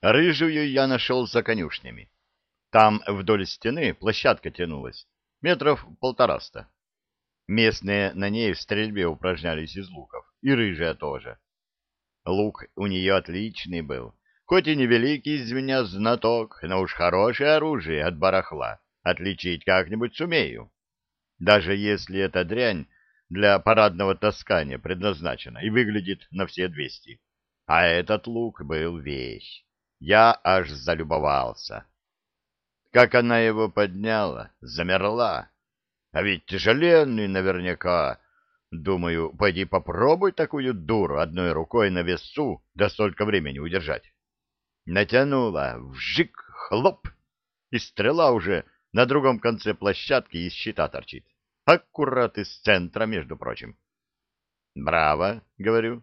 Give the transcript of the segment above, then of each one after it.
Рыжую я нашел за конюшнями. Там вдоль стены площадка тянулась, метров полтораста. Местные на ней в стрельбе упражнялись из луков, и рыжая тоже. Лук у нее отличный был, хоть и невеликий из меня знаток, но уж хорошее оружие от барахла отличить как-нибудь сумею. Даже если эта дрянь для парадного таскания предназначена и выглядит на все двести. А этот лук был вещь. Я аж залюбовался. Как она его подняла, замерла. А ведь тяжеленный наверняка. Думаю, пойди попробуй такую дуру одной рукой на весу, да столько времени удержать. Натянула, вжик, хлоп, и стрела уже на другом конце площадки из щита торчит. Аккурат из центра, между прочим. «Браво!» — говорю.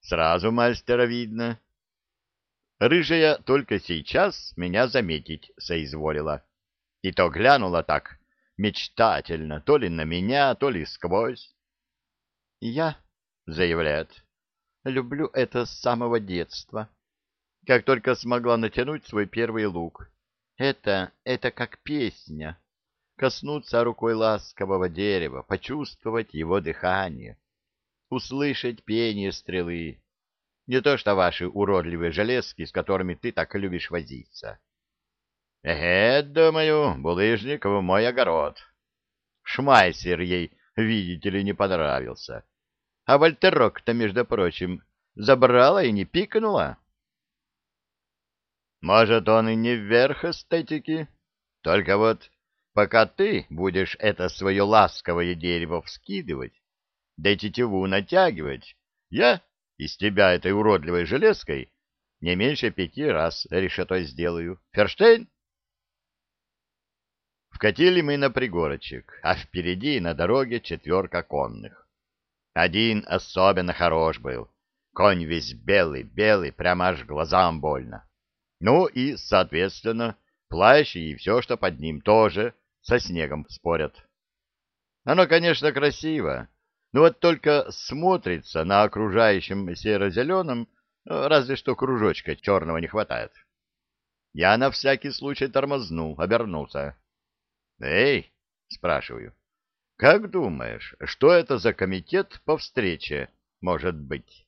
«Сразу мастера видно». Рыжая только сейчас меня заметить соизволила. И то глянула так, мечтательно, то ли на меня, то ли сквозь. «Я», — заявляет, — «люблю это с самого детства. Как только смогла натянуть свой первый лук. Это, это как песня» коснуться рукой ласкового дерева, почувствовать его дыхание, услышать пение стрелы. Не то что ваши уродливые железки, с которыми ты так любишь возиться. Эге, думаю, булыжник в мой огород. Шмайсер ей, видите ли, не понравился. А вольтерок-то, между прочим, забрала и не пикнула. Может, он и не вверх эстетики, только вот пока ты будешь это свое ласковое дерево вскидывать, да тетиву натягивать, я из тебя этой уродливой железкой не меньше пяти раз решето сделаю. Ферштейн? Вкатили мы на пригорочек, а впереди на дороге четверка конных. Один особенно хорош был. Конь весь белый, белый, прямо аж глазам больно. Ну и, соответственно, плащ и все, что под ним, тоже со снегом спорят. Оно, конечно, красиво, но вот только смотрится на окружающем серо-зеленом, разве что кружочка черного не хватает. Я на всякий случай тормознул, обернулся. «Эй!» — спрашиваю. «Как думаешь, что это за комитет по встрече может быть?»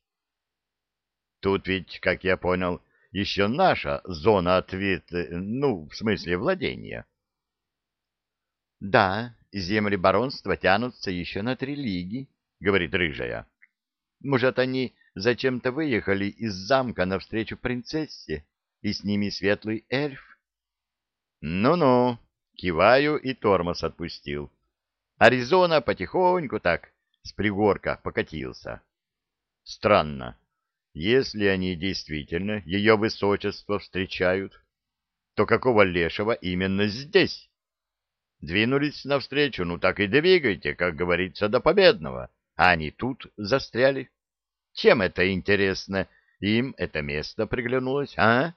Тут ведь, как я понял, еще наша зона ответа, ну, в смысле владения. — Да, земли баронства тянутся еще на три лиги, — говорит рыжая. — Может, они зачем-то выехали из замка навстречу принцессе, и с ними светлый эльф? Ну — Ну-ну, киваю и тормоз отпустил. Аризона потихоньку так с пригорка покатился. Странно. Если они действительно ее высочество встречают, то какого лешего именно здесь? Двинулись навстречу, ну так и двигайте, как говорится, до победного. А они тут застряли. Чем это интересно? Им это место приглянулось, а?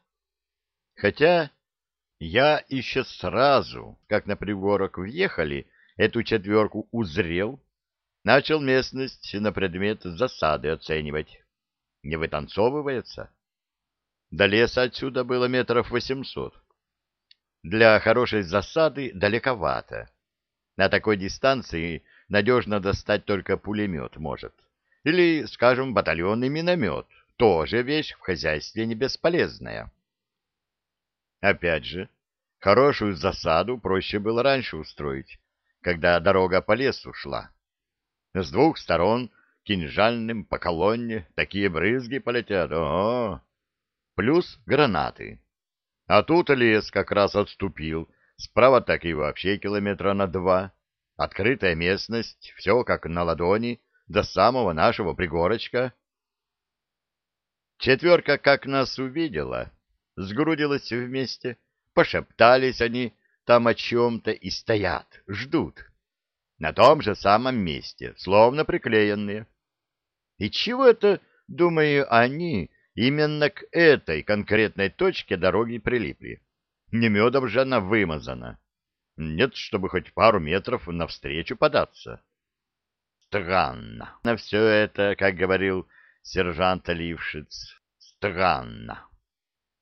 Хотя я еще сразу, как на пригорок въехали, эту четверку узрел, начал местность на предмет засады оценивать. Не вытанцовывается. До леса отсюда было метров восемьсот. Для хорошей засады далековато. На такой дистанции надежно достать только пулемет может. Или, скажем, батальонный миномет. Тоже вещь в хозяйстве не бесполезная. Опять же, хорошую засаду проще было раньше устроить, когда дорога по лесу шла. С двух сторон кинжальным по колонне такие брызги полетят. О, плюс гранаты. А тут лес как раз отступил, справа так и вообще километра на два. Открытая местность, все как на ладони, до самого нашего пригорочка. Четверка как нас увидела, сгрудилась вместе, пошептались они там о чем-то и стоят, ждут. На том же самом месте, словно приклеенные. И чего это, думаю, они Именно к этой конкретной точке дороги прилипли. Не медом же она вымазана. Нет, чтобы хоть пару метров навстречу податься. Странно. На все это, как говорил сержант Лившиц, странно.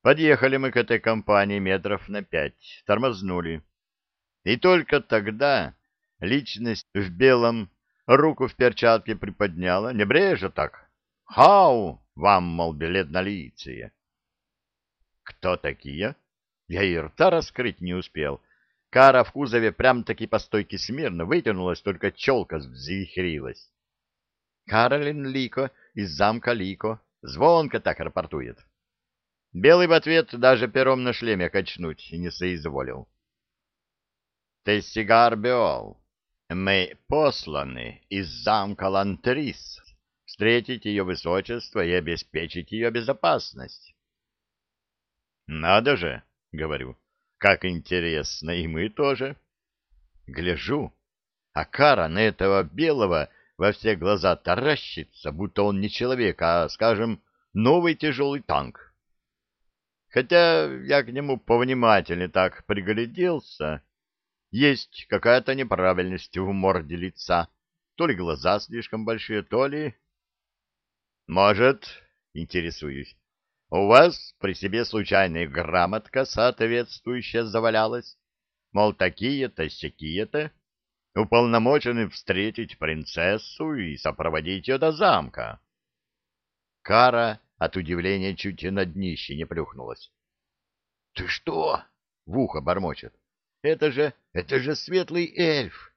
Подъехали мы к этой компании метров на пять, тормознули. И только тогда личность в белом руку в перчатке приподняла, небрежно так. «Хау! Вам, мол, билет на лице!» «Кто такие?» Я и рта раскрыть не успел. Кара в кузове прям-таки по стойке смирно вытянулась, только челка взвихрилась. Каролин Лико из замка Лико звонко так рапортует. Белый в ответ даже пером на шлеме качнуть не соизволил. Тессигар Беол, мы посланы из замка Лантрис встретить ее высочество и обеспечить ее безопасность. Надо же, говорю, как интересно, и мы тоже. Гляжу, а кара на этого белого во все глаза таращится, будто он не человек, а, скажем, новый тяжелый танк. Хотя я к нему повнимательнее так пригляделся, есть какая-то неправильность в морде лица, то ли глаза слишком большие, то ли... Может, интересуюсь, у вас при себе случайная грамотка соответствующая завалялась? Мол, такие-то, сякие-то, уполномочены встретить принцессу и сопроводить ее до замка. Кара от удивления чуть и на днище не плюхнулась. — Ты что? — в ухо бормочет. — Это же, это же светлый эльф!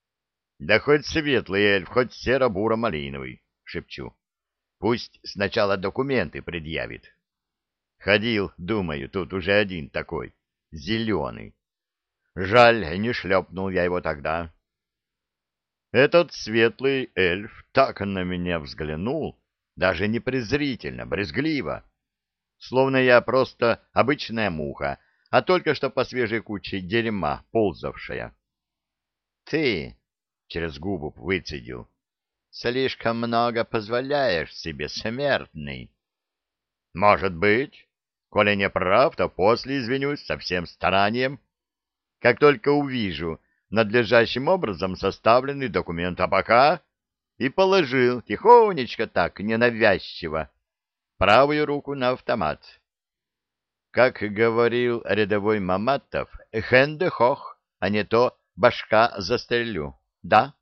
— Да хоть светлый эльф, хоть серо-буро-малиновый, — шепчу. Пусть сначала документы предъявит. Ходил, думаю, тут уже один такой, зеленый. Жаль, не шлепнул я его тогда. Этот светлый эльф так на меня взглянул, даже не презрительно, брезгливо, словно я просто обычная муха, а только что по свежей куче дерьма ползавшая. — Ты, — через губу выцедил, — слишком много позволяешь себе, смертный. — Может быть. Коли не прав, то после извинюсь со всем старанием. Как только увижу надлежащим образом составленный документ, а пока и положил тихонечко так, ненавязчиво, правую руку на автомат. Как говорил рядовой Маматов, хэнде хох, а не то башка застрелю. Да?